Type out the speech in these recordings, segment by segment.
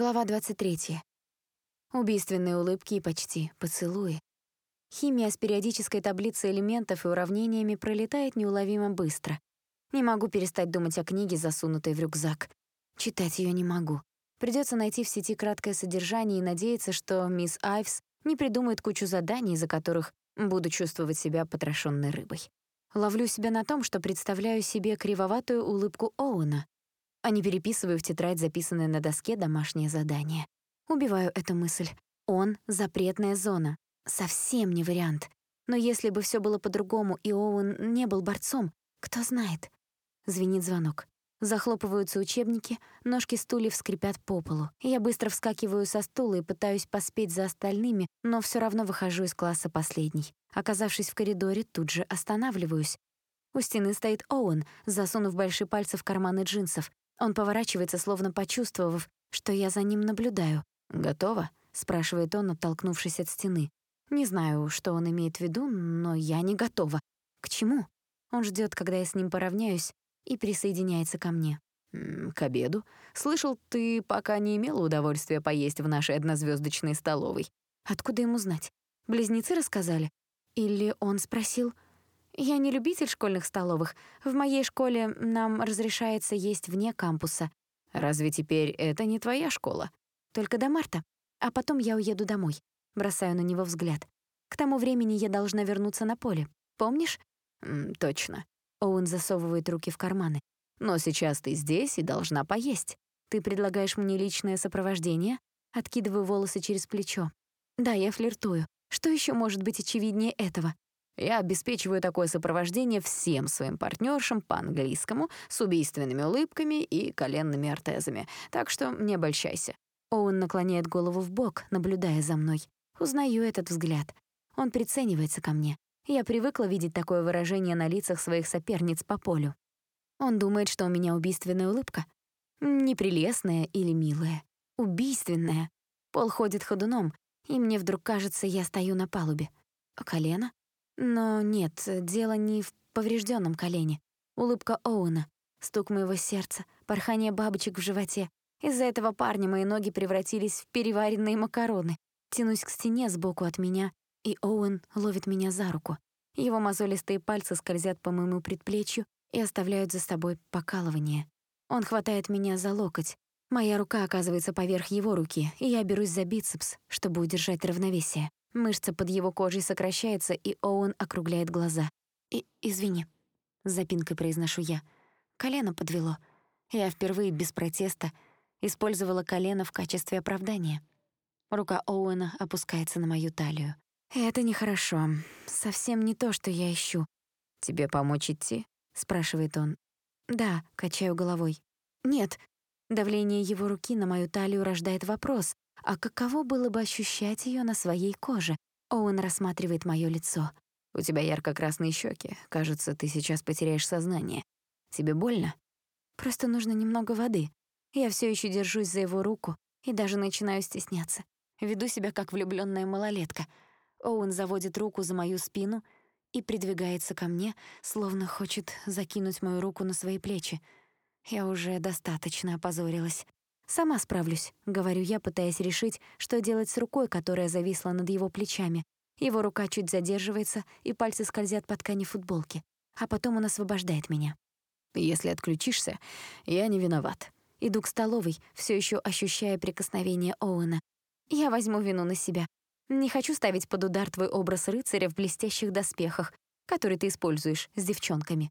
Глава 23. Убийственные улыбки и почти поцелуи. Химия с периодической таблицей элементов и уравнениями пролетает неуловимо быстро. Не могу перестать думать о книге, засунутой в рюкзак. Читать ее не могу. Придется найти в сети краткое содержание и надеяться, что мисс Айвс не придумает кучу заданий, из-за которых буду чувствовать себя потрошенной рыбой. Ловлю себя на том, что представляю себе кривоватую улыбку Оуэна, а не переписываю в тетрадь записанное на доске домашнее задание. Убиваю эту мысль. Он — запретная зона. Совсем не вариант. Но если бы все было по-другому, и Оуэн не был борцом, кто знает. Звенит звонок. Захлопываются учебники, ножки стульев скрипят по полу. Я быстро вскакиваю со стула и пытаюсь поспеть за остальными, но все равно выхожу из класса последней. Оказавшись в коридоре, тут же останавливаюсь. У стены стоит Оуэн, засунув большие пальцы в карманы джинсов. Он поворачивается, словно почувствовав, что я за ним наблюдаю. «Готово?» — спрашивает он, оттолкнувшись от стены. Не знаю, что он имеет в виду, но я не готова. К чему? Он ждет, когда я с ним поравняюсь, и присоединяется ко мне. «К обеду. Слышал, ты пока не имела удовольствия поесть в нашей однозвездочной столовой». Откуда ему знать? Близнецы рассказали? Или он спросил? Я не любитель школьных столовых. В моей школе нам разрешается есть вне кампуса. Разве теперь это не твоя школа? Только до марта. А потом я уеду домой. Бросаю на него взгляд. К тому времени я должна вернуться на поле. Помнишь? М, точно. Оуэн засовывает руки в карманы. Но сейчас ты здесь и должна поесть. Ты предлагаешь мне личное сопровождение? Откидываю волосы через плечо. Да, я флиртую. Что еще может быть очевиднее этого? Я обеспечиваю такое сопровождение всем своим партнершам по английскому с убийственными улыбками и коленными ортезами, так что не обольщайся. Оуэн наклоняет голову в бок, наблюдая за мной. Узнаю этот взгляд. Он приценивается ко мне. Я привыкла видеть такое выражение на лицах своих соперниц по полю. Он думает, что у меня убийственная улыбка. Непрелестная или милая. Убийственная. Пол ходит ходуном, и мне вдруг кажется, я стою на палубе. Колено? Но нет, дело не в поврежденном колене. Улыбка Оуэна, стук моего сердца, порхание бабочек в животе. Из-за этого парня мои ноги превратились в переваренные макароны. Тянусь к стене сбоку от меня, и Оуэн ловит меня за руку. Его мозолистые пальцы скользят по моему предплечью и оставляют за собой покалывание. Он хватает меня за локоть. Моя рука оказывается поверх его руки, и я берусь за бицепс, чтобы удержать равновесие. Мышца под его кожей сокращается, и Оуэн округляет глаза. И «Извини», — запинкой произношу я. Колено подвело. Я впервые без протеста использовала колено в качестве оправдания. Рука Оуэна опускается на мою талию. «Это нехорошо. Совсем не то, что я ищу». «Тебе помочь идти?» — спрашивает он. «Да», — качаю головой. «Нет». Давление его руки на мою талию рождает вопрос, а каково было бы ощущать ее на своей коже? Оуэн рассматривает мое лицо. «У тебя ярко-красные щеки. Кажется, ты сейчас потеряешь сознание. Тебе больно?» «Просто нужно немного воды. Я все еще держусь за его руку и даже начинаю стесняться. Веду себя как влюбленная малолетка. Оуэн заводит руку за мою спину и придвигается ко мне, словно хочет закинуть мою руку на свои плечи. Я уже достаточно опозорилась. «Сама справлюсь», — говорю я, пытаясь решить, что делать с рукой, которая зависла над его плечами. Его рука чуть задерживается, и пальцы скользят по ткани футболки. А потом он освобождает меня. «Если отключишься, я не виноват». Иду к столовой, все еще ощущая прикосновение Оуэна. Я возьму вину на себя. Не хочу ставить под удар твой образ рыцаря в блестящих доспехах, который ты используешь с девчонками.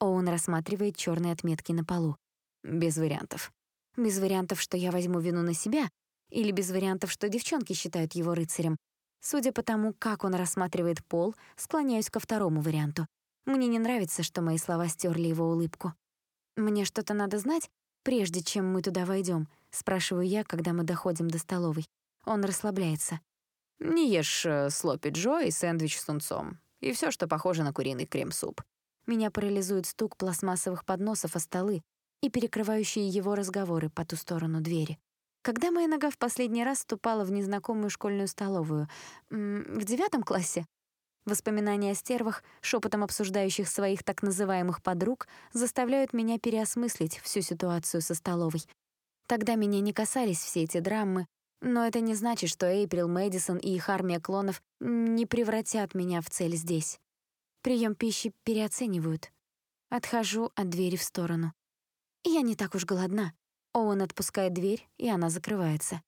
Оуэн рассматривает черные отметки на полу. Без вариантов. Без вариантов, что я возьму вину на себя, или без вариантов, что девчонки считают его рыцарем. Судя по тому, как он рассматривает пол, склоняюсь ко второму варианту. Мне не нравится, что мои слова стерли его улыбку. «Мне что-то надо знать, прежде чем мы туда войдем, спрашиваю я, когда мы доходим до столовой. Он расслабляется. «Не ешь э, слопи Джо и сэндвич с тунцом. И все, что похоже на куриный крем-суп». Меня парализует стук пластмассовых подносов о столы, и перекрывающие его разговоры по ту сторону двери. Когда моя нога в последний раз ступала в незнакомую школьную столовую? В девятом классе? Воспоминания о стервах, шепотом обсуждающих своих так называемых подруг, заставляют меня переосмыслить всю ситуацию со столовой. Тогда меня не касались все эти драмы, но это не значит, что Эйприл Мэдисон и их армия клонов не превратят меня в цель здесь. Прием пищи переоценивают. Отхожу от двери в сторону. Я не так уж голодна. Оуэн отпускает дверь, и она закрывается.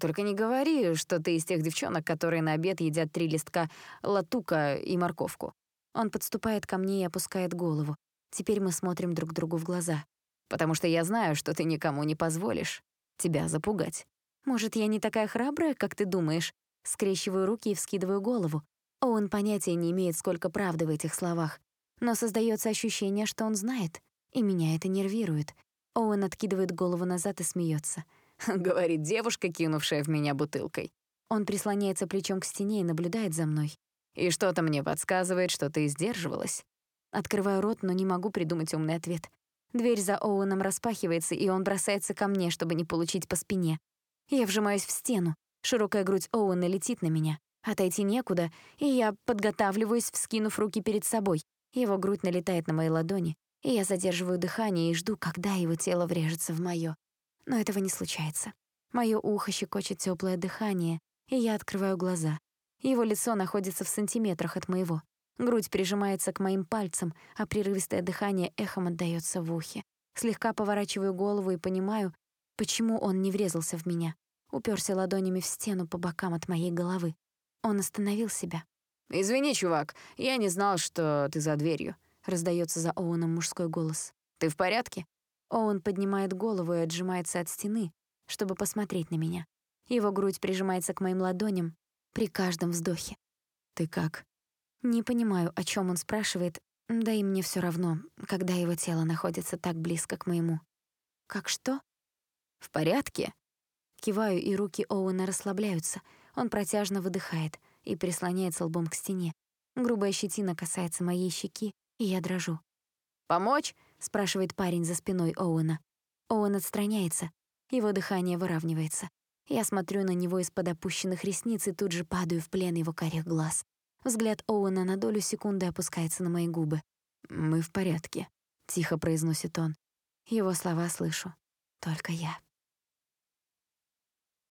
Только не говори, что ты из тех девчонок, которые на обед едят три листка латука и морковку. Он подступает ко мне и опускает голову. Теперь мы смотрим друг другу в глаза. Потому что я знаю, что ты никому не позволишь тебя запугать. Может, я не такая храбрая, как ты думаешь? Скрещиваю руки и вскидываю голову. Оуэн понятия не имеет, сколько правды в этих словах. Но создается ощущение, что он знает, и меня это нервирует. Оуэн откидывает голову назад и смеется. Говорит девушка, кинувшая в меня бутылкой. Он прислоняется плечом к стене и наблюдает за мной. И что-то мне подсказывает, что ты сдерживалась. Открываю рот, но не могу придумать умный ответ. Дверь за Оуэном распахивается, и он бросается ко мне, чтобы не получить по спине. Я вжимаюсь в стену. Широкая грудь Оуэна летит на меня. Отойти некуда, и я подготавливаюсь, вскинув руки перед собой. Его грудь налетает на мои ладони, и я задерживаю дыхание и жду, когда его тело врежется в моё. Но этого не случается. Моё ухо щекочет тёплое дыхание, и я открываю глаза. Его лицо находится в сантиметрах от моего. Грудь прижимается к моим пальцам, а прерывистое дыхание эхом отдаётся в ухе. Слегка поворачиваю голову и понимаю, почему он не врезался в меня. Уперся ладонями в стену по бокам от моей головы. Он остановил себя. «Извини, чувак, я не знал, что ты за дверью», — раздается за Оуэном мужской голос. «Ты в порядке?» Оуэн поднимает голову и отжимается от стены, чтобы посмотреть на меня. Его грудь прижимается к моим ладоням при каждом вздохе. «Ты как?» Не понимаю, о чем он спрашивает, да и мне все равно, когда его тело находится так близко к моему. «Как что?» «В порядке?» Киваю, и руки Оуэна расслабляются — он протяжно выдыхает и прислоняется лбом к стене. Грубая щетина касается моей щеки, и я дрожу. «Помочь?» — спрашивает парень за спиной Оуэна. Оуэн отстраняется, его дыхание выравнивается. Я смотрю на него из-под опущенных ресниц и тут же падаю в плен его карих глаз. Взгляд Оуэна на долю секунды опускается на мои губы. «Мы в порядке», — тихо произносит он. Его слова слышу. Только я.